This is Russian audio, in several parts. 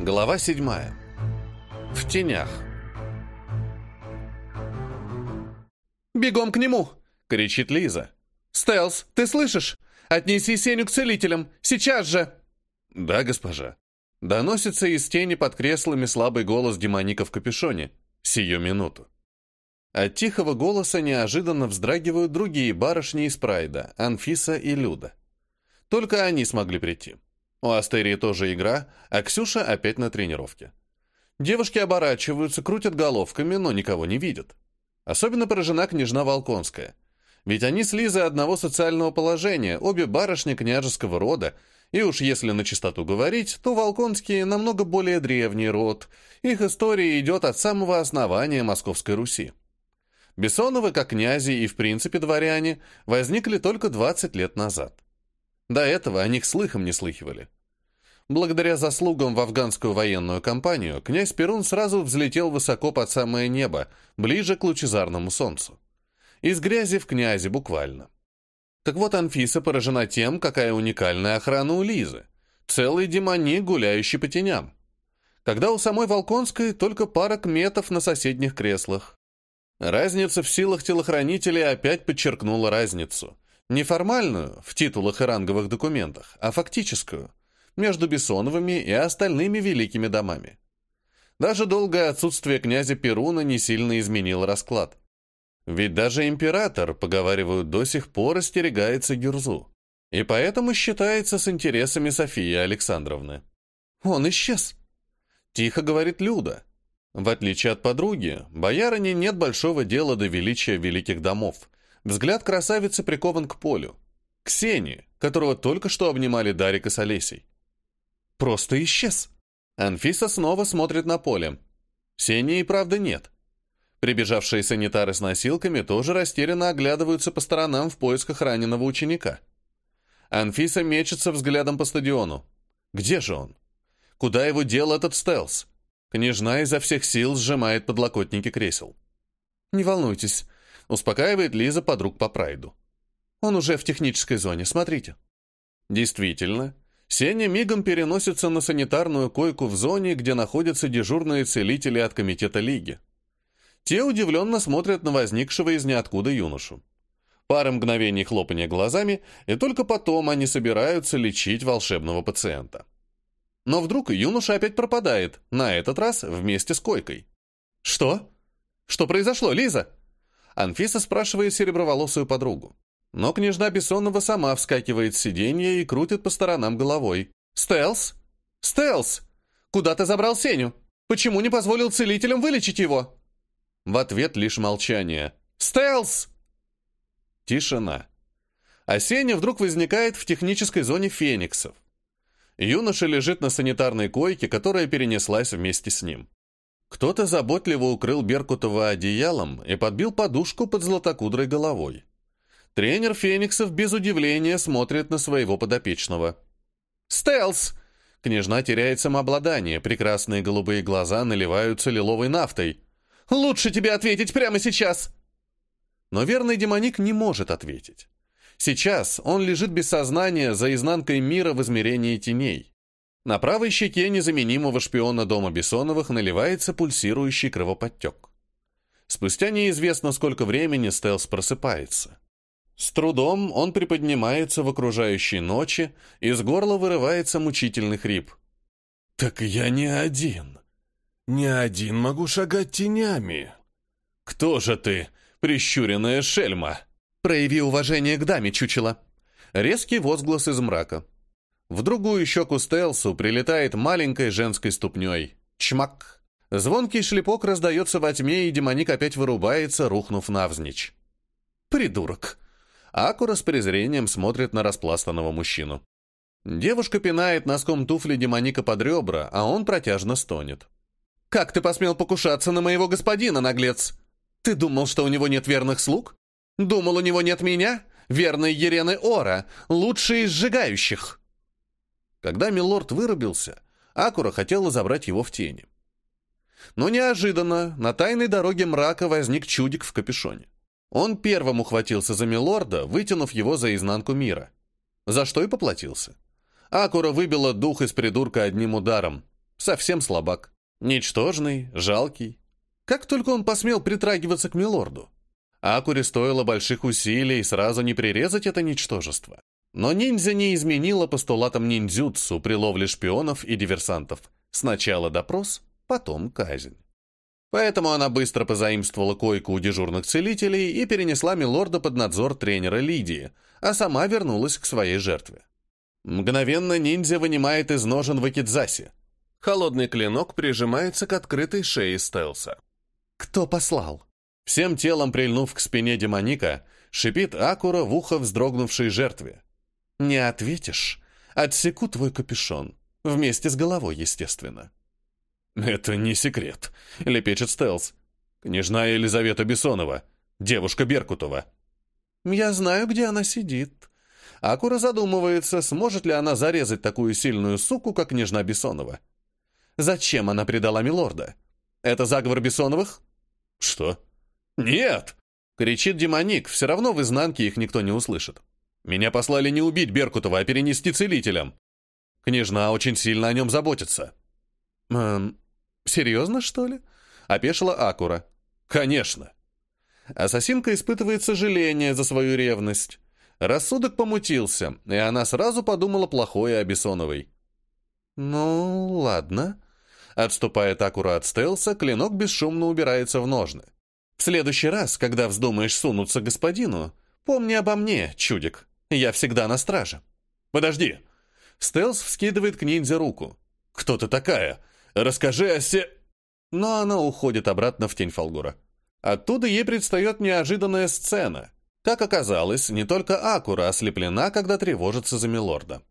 Глава седьмая. В тенях. «Бегом к нему!» — кричит Лиза. «Стелс, ты слышишь? Отнеси Сеню к целителям! Сейчас же!» «Да, госпожа». Доносится из тени под креслами слабый голос демоника в капюшоне. Сию минуту. От тихого голоса неожиданно вздрагивают другие барышни из Прайда, Анфиса и Люда. Только они смогли прийти. У Астерии тоже игра, а Ксюша опять на тренировке. Девушки оборачиваются, крутят головками, но никого не видят. Особенно поражена княжна Волконская. Ведь они с Лизой одного социального положения, обе барышни княжеского рода, и уж если на чистоту говорить, то Волконские намного более древний род. Их история идет от самого основания Московской Руси. Бессоновы, как князи и в принципе дворяне, возникли только 20 лет назад. До этого о них слыхом не слыхивали. Благодаря заслугам в афганскую военную кампанию, князь Перун сразу взлетел высоко под самое небо, ближе к лучезарному солнцу. Из грязи в князи буквально. Так вот, Анфиса поражена тем, какая уникальная охрана у Лизы. Целый демоник, гуляющий по теням. Когда у самой Волконской только пара кметов на соседних креслах. Разница в силах телохранителей опять подчеркнула разницу. Не формальную, в титулах и ранговых документах, а фактическую, между Бессоновыми и остальными великими домами. Даже долгое отсутствие князя Перуна не сильно изменило расклад. Ведь даже император, поговаривают, до сих пор остерегается Гюрзу. И поэтому считается с интересами Софии Александровны. «Он исчез», — тихо говорит Люда. В отличие от подруги, боярине нет большого дела до величия великих домов — Взгляд красавицы прикован к полю. К Сене, которого только что обнимали Дарик и с Олесей. Просто исчез. Анфиса снова смотрит на поле. Сени и правда нет. Прибежавшие санитары с носилками тоже растерянно оглядываются по сторонам в поисках раненого ученика. Анфиса мечется взглядом по стадиону. Где же он? Куда его дел этот стелс? Княжна изо всех сил сжимает подлокотники кресел. «Не волнуйтесь, Успокаивает Лиза подруг по прайду. Он уже в технической зоне, смотрите. Действительно, Сеня мигом переносится на санитарную койку в зоне, где находятся дежурные целители от комитета Лиги. Те удивленно смотрят на возникшего из ниоткуда юношу. Пара мгновений хлопания глазами, и только потом они собираются лечить волшебного пациента. Но вдруг юноша опять пропадает, на этот раз вместе с койкой. «Что? Что произошло, Лиза?» Анфиса спрашивает сереброволосую подругу. Но княжна Бессонова сама вскакивает с сиденья и крутит по сторонам головой. «Стелс? Стелс! Куда ты забрал Сеню? Почему не позволил целителям вылечить его?» В ответ лишь молчание. «Стелс!» Тишина. А Сеня вдруг возникает в технической зоне фениксов. Юноша лежит на санитарной койке, которая перенеслась вместе с ним. Кто-то заботливо укрыл Беркутова одеялом и подбил подушку под златокудрой головой. Тренер Фениксов без удивления смотрит на своего подопечного. «Стелс!» Княжна теряет самообладание, прекрасные голубые глаза наливаются лиловой нафтой. «Лучше тебе ответить прямо сейчас!» Но верный демоник не может ответить. Сейчас он лежит без сознания за изнанкой мира в измерении теней. На правой щеке незаменимого шпиона дома Бессоновых наливается пульсирующий кровоподтек. Спустя неизвестно сколько времени Стелс просыпается. С трудом он приподнимается в окружающей ночи, из горла вырывается мучительный хрип. «Так я не один. Не один могу шагать тенями». «Кто же ты, прищуренная шельма?» «Прояви уважение к даме, чучело». Резкий возглас из мрака. В другую щеку Стелсу прилетает маленькой женской ступней. Чмак! Звонкий шлепок раздается во тьме, и демоник опять вырубается, рухнув навзничь. «Придурок!» Акура с презрением смотрит на распластанного мужчину. Девушка пинает носком туфли демоника под ребра, а он протяжно стонет. «Как ты посмел покушаться на моего господина, наглец? Ты думал, что у него нет верных слуг? Думал, у него нет меня, верной Ерены Ора, лучшей из сжигающих?» Когда Милорд вырубился, Акура хотела забрать его в тени. Но неожиданно на тайной дороге мрака возник чудик в капюшоне. Он первым ухватился за Милорда, вытянув его за изнанку мира. За что и поплатился. Акура выбила дух из придурка одним ударом. Совсем слабак. Ничтожный, жалкий. Как только он посмел притрагиваться к милорду. Акуре стоило больших усилий сразу не прирезать это ничтожество. Но ниндзя не изменила постулатам ниндзюцу при ловле шпионов и диверсантов. Сначала допрос, потом казнь. Поэтому она быстро позаимствовала койку у дежурных целителей и перенесла Милорда под надзор тренера Лидии, а сама вернулась к своей жертве. Мгновенно ниндзя вынимает из ножен вакидзаси. Холодный клинок прижимается к открытой шее стелса. «Кто послал?» Всем телом прильнув к спине демоника, шипит Акура в ухо вздрогнувшей жертве. «Не ответишь? Отсеку твой капюшон. Вместе с головой, естественно». «Это не секрет», — лепечет Стелс. «Княжна Елизавета Бессонова, девушка Беркутова». «Я знаю, где она сидит». Акура задумывается, сможет ли она зарезать такую сильную суку, как княжна Бессонова. Зачем она предала Милорда? Это заговор Бессоновых? «Что?» «Нет!» — кричит демоник, все равно в изнанке их никто не услышит. «Меня послали не убить Беркутова, а перенести целителям. Княжна очень сильно о нем заботится». «Эм, серьезно, что ли?» — опешила Акура. «Конечно». Ассасинка испытывает сожаление за свою ревность. Рассудок помутился, и она сразу подумала плохое о Бессоновой. «Ну, ладно». Отступает Акура от стелса, клинок бесшумно убирается в ножны. «В следующий раз, когда вздумаешь сунуться господину, помни обо мне, чудик. Я всегда на страже». «Подожди!» Стелс вскидывает к ниндзя руку. «Кто ты такая? Расскажи о се...» Но она уходит обратно в тень Фолгура. Оттуда ей предстает неожиданная сцена. Как оказалось, не только Акура ослеплена, когда тревожится за Милорда.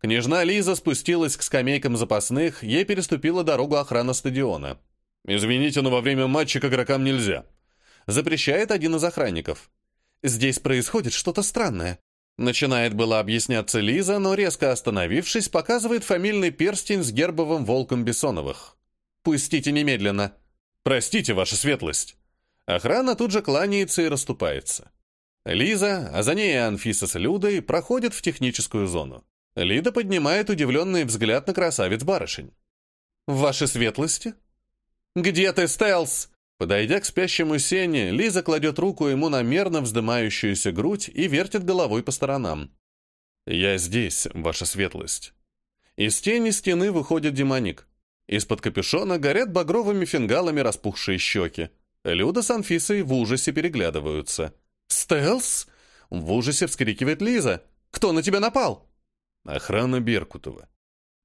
Княжна Лиза спустилась к скамейкам запасных, ей переступила дорогу охрана стадиона. «Извините, но во время матча к игрокам нельзя», — запрещает один из охранников. «Здесь происходит что-то странное». Начинает было объясняться Лиза, но резко остановившись, показывает фамильный перстень с гербовым волком Бессоновых. «Пустите немедленно». «Простите, ваша светлость». Охрана тут же кланяется и расступается. Лиза, а за ней Анфиса с Людой проходят в техническую зону. Лида поднимает удивленный взгляд на красавиц-барышень. «Ваши светлости?» «Где ты, Стелс?» Подойдя к спящему Сене, Лиза кладет руку ему на мерно вздымающуюся грудь и вертит головой по сторонам. «Я здесь, ваша светлость». Из тени стены выходит демоник. Из-под капюшона горят багровыми фингалами распухшие щеки. Люда с Анфисой в ужасе переглядываются. «Стелс?» — в ужасе вскрикивает Лиза. «Кто на тебя напал?» Охрана Беркутова.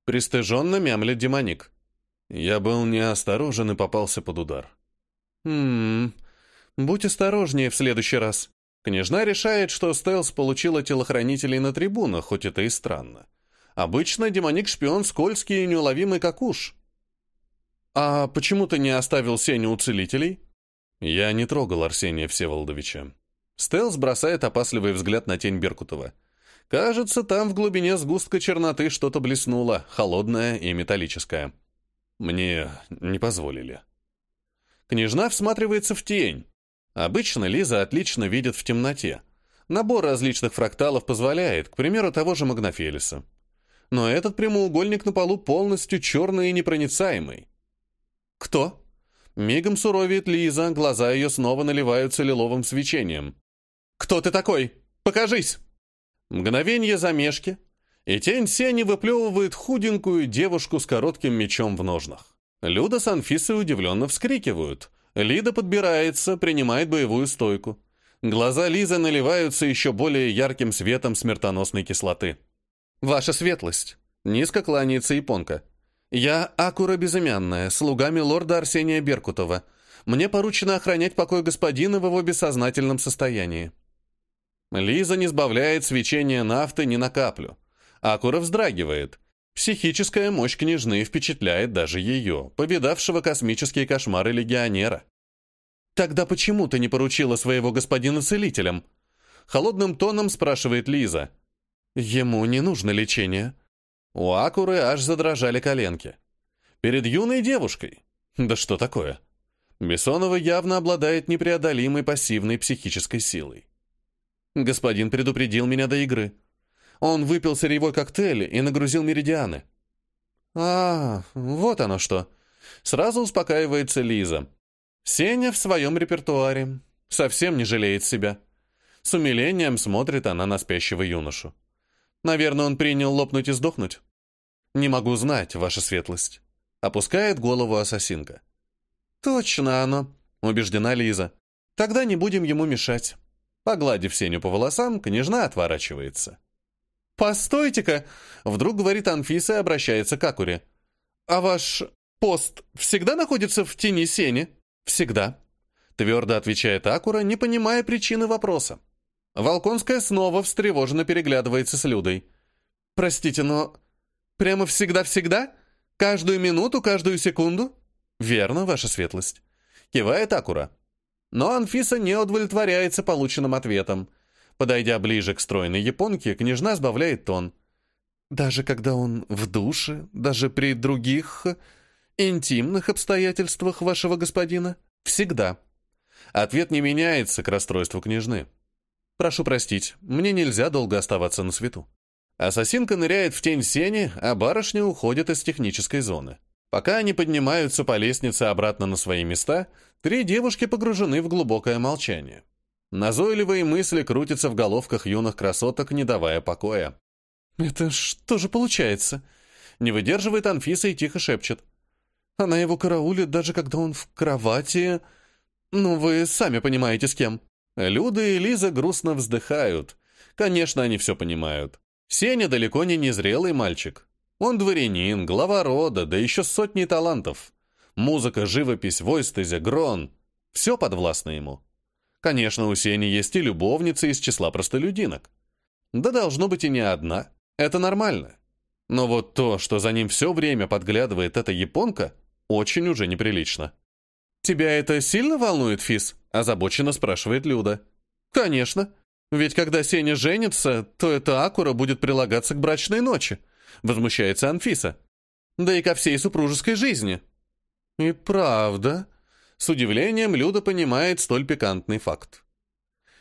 Пристыженно мямлет демоник. Я был неосторожен и попался под удар. «Хм... Будь осторожнее в следующий раз». Княжна решает, что Стелс получила телохранителей на трибунах, хоть это и странно. Обычно демоник-шпион скользкий и неуловимый, как уж. «А почему ты не оставил Сеню у целителей?» «Я не трогал Арсения Всеволодовича». Стелс бросает опасливый взгляд на тень Беркутова. Кажется, там в глубине сгустка черноты что-то блеснуло, холодное и металлическое. Мне не позволили. Княжна всматривается в тень. Обычно Лиза отлично видит в темноте. Набор различных фракталов позволяет, к примеру, того же Магнофелиса. Но этот прямоугольник на полу полностью черный и непроницаемый. «Кто?» Мигом суровеет Лиза, глаза ее снова наливаются лиловым свечением. «Кто ты такой? Покажись!» Мгновение замешки, и тень Сени выплевывает худенькую девушку с коротким мечом в ножнах. Люда с Анфисой удивленно вскрикивают. Лида подбирается, принимает боевую стойку. Глаза Лизы наливаются еще более ярким светом смертоносной кислоты. «Ваша светлость!» — низко кланяется японка. «Я Акура Безымянная, слугами лорда Арсения Беркутова. Мне поручено охранять покой господина в его бессознательном состоянии». Лиза не сбавляет свечение нафты ни на каплю. Акура вздрагивает. Психическая мощь княжны впечатляет даже ее, повидавшего космические кошмары легионера. «Тогда почему ты не поручила своего господина целителям?» Холодным тоном спрашивает Лиза. «Ему не нужно лечение». У Акуры аж задрожали коленки. Перед юной девушкой. Да что такое? Бессонова явно обладает непреодолимой пассивной психической силой. Господин предупредил меня до игры. Он выпил сырьевой коктейль и нагрузил меридианы. А, вот оно что. Сразу успокаивается Лиза. Сеня в своем репертуаре. Совсем не жалеет себя. С умилением смотрит она на спящего юношу. Наверное, он принял лопнуть и сдохнуть. Не могу знать, ваша светлость. Опускает голову ассасинка. Точно оно, убеждена Лиза. Тогда не будем ему мешать. Погладив Сеню по волосам, княжна отворачивается. «Постойте-ка!» — вдруг говорит Анфиса и обращается к Акуре. «А ваш пост всегда находится в тени Сени?» «Всегда», — твердо отвечает Акура, не понимая причины вопроса. Волконская снова встревоженно переглядывается с Людой. «Простите, но прямо всегда-всегда? Каждую минуту, каждую секунду?» «Верно, ваша светлость», — кивает Акура. Но Анфиса не удовлетворяется полученным ответом. Подойдя ближе к стройной японке, княжна сбавляет тон. «Даже когда он в душе, даже при других интимных обстоятельствах вашего господина? Всегда». Ответ не меняется к расстройству княжны. Прошу простить, мне нельзя долго оставаться на свету. Ассасинка ныряет в тень сени, а барышня уходит из технической зоны. Пока они поднимаются по лестнице обратно на свои места, три девушки погружены в глубокое молчание. Назойливые мысли крутятся в головках юных красоток, не давая покоя. «Это что же получается?» Не выдерживает Анфиса и тихо шепчет. «Она его караулит, даже когда он в кровати...» «Ну, вы сами понимаете, с кем». Люда и Лиза грустно вздыхают. Конечно, они все понимают. Сеня далеко не незрелый мальчик. Он дворянин, глава рода, да еще сотни талантов. Музыка, живопись, войстезя, грон. Все подвластно ему. Конечно, у Сени есть и любовница из числа простолюдинок. Да должно быть и не одна. Это нормально. Но вот то, что за ним все время подглядывает эта японка, очень уже неприлично. «Тебя это сильно волнует, Фис?» – озабоченно спрашивает Люда. «Конечно. Ведь когда Сеня женится, то эта акура будет прилагаться к брачной ночи», – возмущается Анфиса. «Да и ко всей супружеской жизни». «И правда?» С удивлением Люда понимает столь пикантный факт.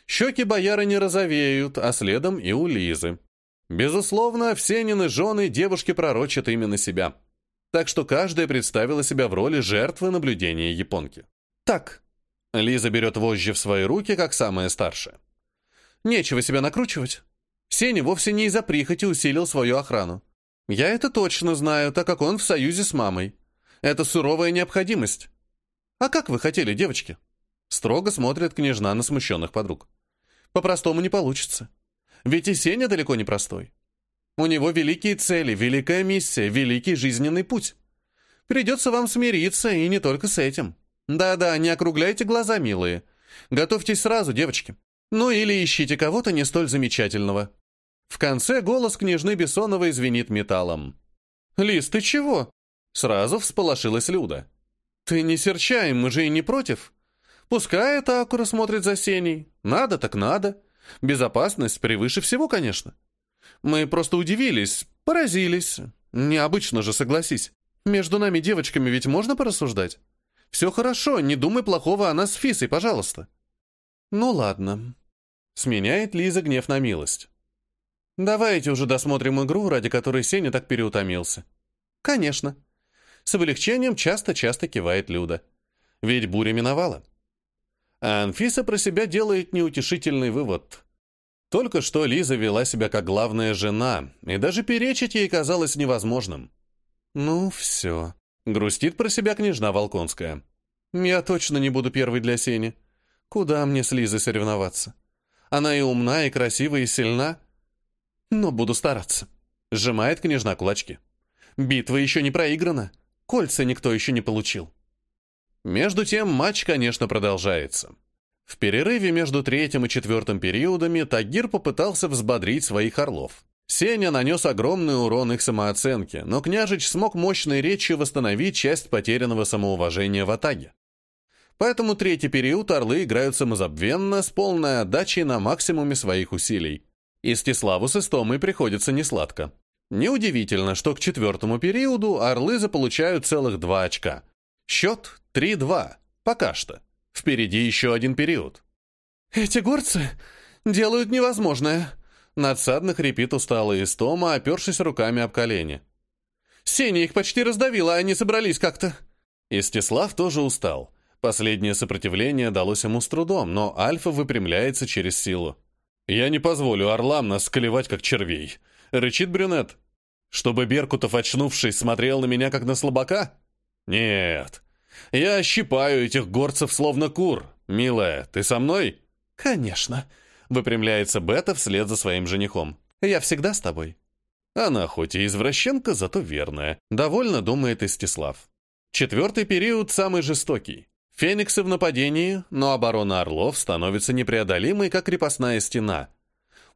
Щеки бояры не розовеют, а следом и у Лизы. Безусловно, все Нины жены девушки пророчат именно себя так что каждая представила себя в роли жертвы наблюдения японки. «Так». Лиза берет вожжи в свои руки, как самая старшая. «Нечего себя накручивать. Сеня вовсе не из-за прихоти усилил свою охрану. Я это точно знаю, так как он в союзе с мамой. Это суровая необходимость. А как вы хотели, девочки?» Строго смотрит княжна на смущенных подруг. «По-простому не получится. Ведь и Сеня далеко не простой. У него великие цели, великая миссия, великий жизненный путь. Придется вам смириться, и не только с этим. Да-да, не округляйте глаза, милые. Готовьтесь сразу, девочки. Ну или ищите кого-то не столь замечательного. В конце голос княжны Бессоновой звенит металлом. «Лиз, ты чего?» Сразу всполошилась Люда. «Ты не серчай, мы же и не против. Пускай это Акура смотрит за Сеней. Надо так надо. Безопасность превыше всего, конечно. Мы просто удивились, поразились. Необычно же, согласись. Между нами девочками ведь можно порассуждать? Все хорошо, не думай плохого о нас с Фисой, пожалуйста. Ну ладно. Сменяет Лиза гнев на милость. Давайте уже досмотрим игру, ради которой Сеня так переутомился. Конечно. С облегчением часто-часто кивает Люда. Ведь буря миновала. А Анфиса про себя делает неутешительный вывод. Только что Лиза вела себя как главная жена, и даже перечить ей казалось невозможным. «Ну, все», — грустит про себя княжна Волконская. «Я точно не буду первой для Сени. Куда мне с Лизой соревноваться? Она и умна, и красива, и сильна. Но буду стараться», — сжимает княжна кулачки. «Битва еще не проиграна. Кольца никто еще не получил». Между тем матч, конечно, продолжается. В перерыве между третьим и четвертым периодами Тагир попытался взбодрить своих орлов. Сеня нанес огромный урон их самооценке, но княжич смог мощной речью восстановить часть потерянного самоуважения в атаге. Поэтому третий период орлы играют самозабвенно, с полной отдачей на максимуме своих усилий. Истиславу с Истомой приходится несладко. Неудивительно, что к четвертому периоду орлы заполучают целых два очка. Счет 3-2. Пока что. Впереди еще один период. «Эти горцы делают невозможное!» Надсадно хрипит усталый Истома, опершись руками об колени. Сеня их почти раздавила, а они собрались как-то». Истислав тоже устал. Последнее сопротивление далось ему с трудом, но Альфа выпрямляется через силу. «Я не позволю орлам нас склевать, как червей», — рычит брюнет. «Чтобы Беркутов, очнувшись, смотрел на меня, как на слабака? Нет. Я щипаю этих горцев, словно кур. Милая, ты со мной?» «Конечно», — выпрямляется Бета вслед за своим женихом. «Я всегда с тобой». Она хоть и извращенка, зато верная. Довольно думает Истислав. Четвертый период самый жестокий. Фениксы в нападении, но оборона орлов становится непреодолимой, как крепостная стена.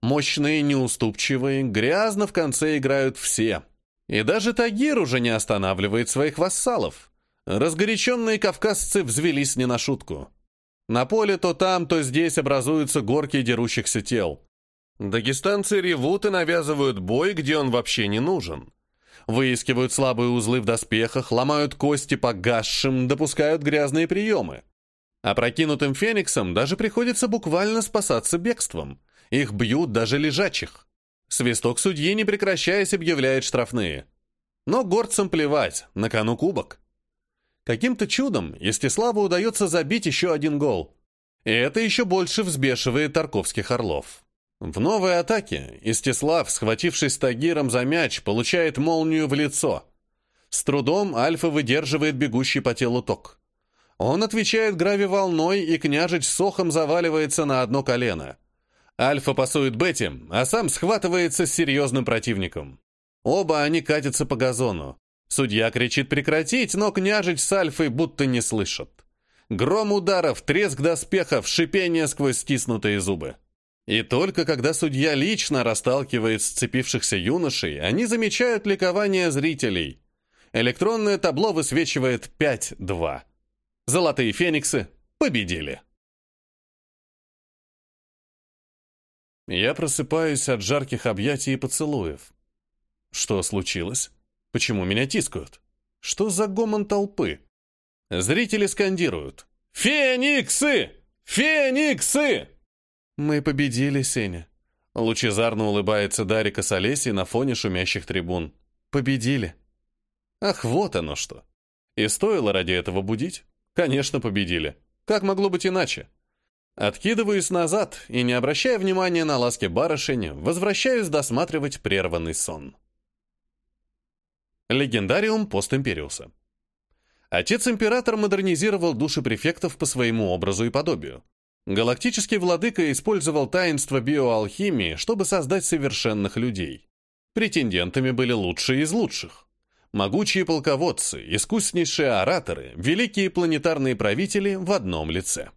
Мощные, неуступчивые, грязно в конце играют все. И даже Тагир уже не останавливает своих вассалов. Разгоряченные кавказцы взвелись не на шутку. На поле то там, то здесь образуются горки дерущихся тел. Дагестанцы ревут и навязывают бой, где он вообще не нужен. Выискивают слабые узлы в доспехах, ломают кости погасшим, допускают грязные приемы. А прокинутым фениксам даже приходится буквально спасаться бегством. Их бьют даже лежачих. Свисток судьи, не прекращаясь, объявляет штрафные. Но горцам плевать, на кону кубок. Каким-то чудом Естиславу удается забить еще один гол. И это еще больше взбешивает Тарковских орлов. В новой атаке Истислав, схватившись Тагиром за мяч, получает молнию в лицо. С трудом Альфа выдерживает бегущий по телу ток. Он отвечает грави волной, и княжич с охом заваливается на одно колено. Альфа пасует Бетти, а сам схватывается с серьезным противником. Оба они катятся по газону. Судья кричит прекратить, но княжич с Альфой будто не слышат. Гром ударов, треск доспехов, шипение сквозь стиснутые зубы. И только когда судья лично расталкивает сцепившихся юношей, они замечают ликование зрителей. Электронное табло высвечивает 5-2. Золотые фениксы победили. Я просыпаюсь от жарких объятий и поцелуев. Что случилось? Почему меня тискают? Что за гомон толпы? Зрители скандируют. «Фениксы! Фениксы!» «Мы победили, Сеня!» Лучезарно улыбается Дарика с Олесей на фоне шумящих трибун. «Победили!» Ах, вот оно что! И стоило ради этого будить? Конечно, победили. Как могло быть иначе? Откидываюсь назад и, не обращая внимания на ласки барышень, возвращаюсь досматривать прерванный сон. Легендариум постимпериуса. Отец-император модернизировал души префектов по своему образу и подобию. Галактический владыка использовал таинство биоалхимии, чтобы создать совершенных людей. Претендентами были лучшие из лучших. Могучие полководцы, искуснейшие ораторы, великие планетарные правители в одном лице.